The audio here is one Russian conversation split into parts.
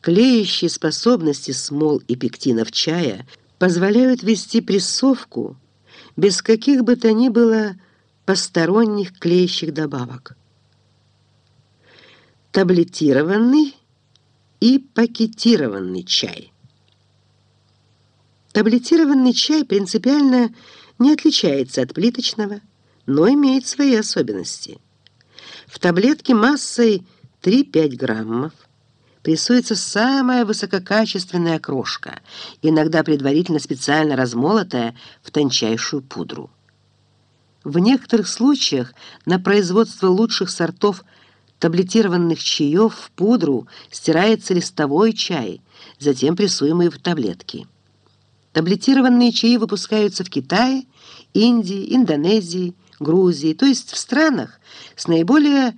Клеящие способности смол и пектинов чая позволяют вести прессовку без каких бы то ни было посторонних клеящих добавок. Таблетированный и пакетированный чай. Таблетированный чай принципиально не отличается от плиточного, но имеет свои особенности. В таблетке массой 3-5 граммов прессуется самая высококачественная крошка, иногда предварительно специально размолотая в тончайшую пудру. В некоторых случаях на производство лучших сортов таблетированных чаев в пудру стирается листовой чай, затем прессуемый в таблетки. Таблетированные чаи выпускаются в Китае, Индии, Индонезии, Грузии, то есть в странах с наиболее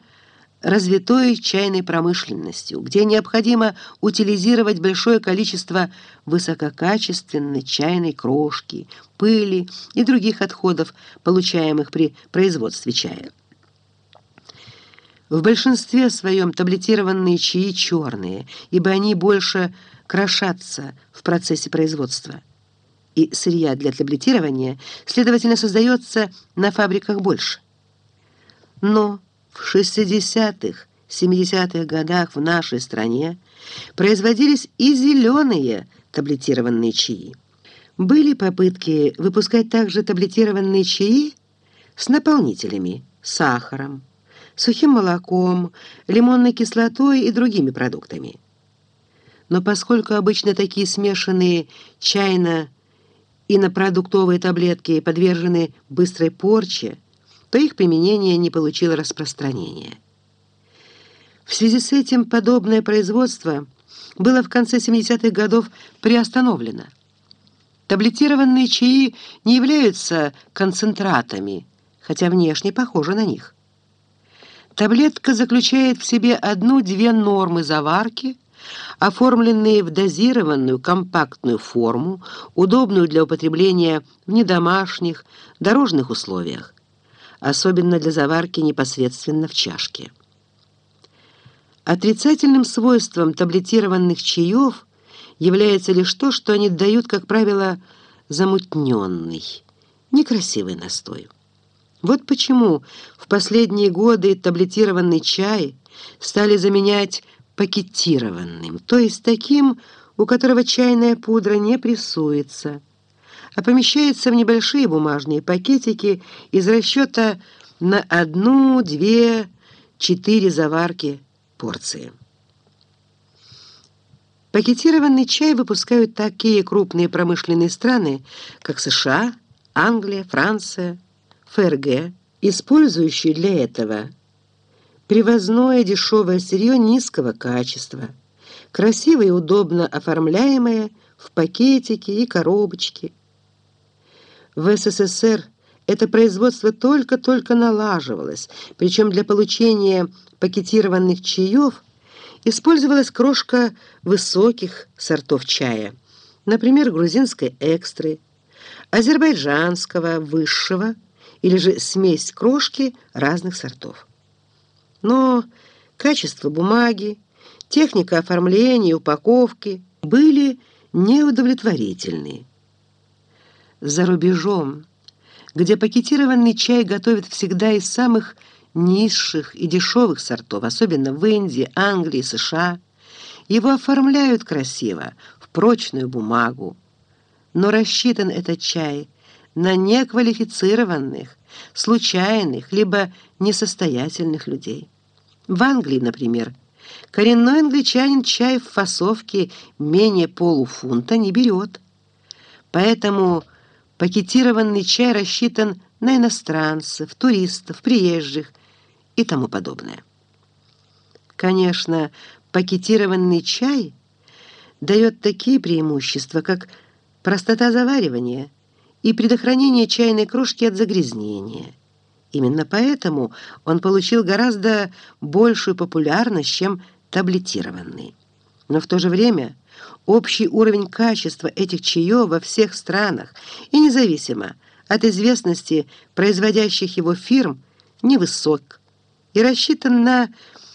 развитой чайной промышленностью, где необходимо утилизировать большое количество высококачественной чайной крошки, пыли и других отходов, получаемых при производстве чая. В большинстве своем таблетированные чаи черные, ибо они больше крошатся в процессе производства. И сырья для таблетирования, следовательно, создается на фабриках больше. Но в 60-х, 70-х годах в нашей стране производились и зеленые таблетированные чаи. Были попытки выпускать также таблетированные чаи с наполнителями, сахаром, сухим молоком, лимонной кислотой и другими продуктами. Но поскольку обычно такие смешанные чайно- и на продуктовые таблетки подвержены быстрой порче, то их применение не получило распространения. В связи с этим подобное производство было в конце 70-х годов приостановлено. Таблетированные чаи не являются концентратами, хотя внешне похожи на них. Таблетка заключает в себе одну-две нормы заварки, оформленные в дозированную компактную форму, удобную для употребления в недомашних, дорожных условиях особенно для заварки непосредственно в чашке. Отрицательным свойством таблетированных чаев является лишь то, что они дают, как правило, замутненный, некрасивый настой. Вот почему в последние годы таблетированный чай стали заменять пакетированным, то есть таким, у которого чайная пудра не прессуется, а помещается в небольшие бумажные пакетики из расчета на одну, две, четыре заварки порции. Пакетированный чай выпускают такие крупные промышленные страны, как США, Англия, Франция, ФРГ, использующие для этого привозное дешевое сырье низкого качества, красиво и удобно оформляемое в пакетики и коробочки, в СССР это производство только-только налаживалось, причем для получения пакетированных чаев использовалась крошка высоких сортов чая, например, грузинской экстры, азербайджанского высшего или же смесь крошки разных сортов. Но качество бумаги, техника оформления и упаковки были неудовлетворительные за рубежом, где пакетированный чай готовят всегда из самых низших и дешевых сортов, особенно в Индии, Англии, США, его оформляют красиво, в прочную бумагу. Но рассчитан этот чай на неквалифицированных, случайных, либо несостоятельных людей. В Англии, например, коренной англичанин чай в фасовке менее полуфунта не берет. Поэтому Пакетированный чай рассчитан на иностранцев, туристов, приезжих и тому подобное. Конечно, пакетированный чай дает такие преимущества, как простота заваривания и предохранение чайной крошки от загрязнения. Именно поэтому он получил гораздо большую популярность, чем таблетированный. Но в то же время общий уровень качества этих чаев во всех странах и независимо от известности производящих его фирм невысок и рассчитан на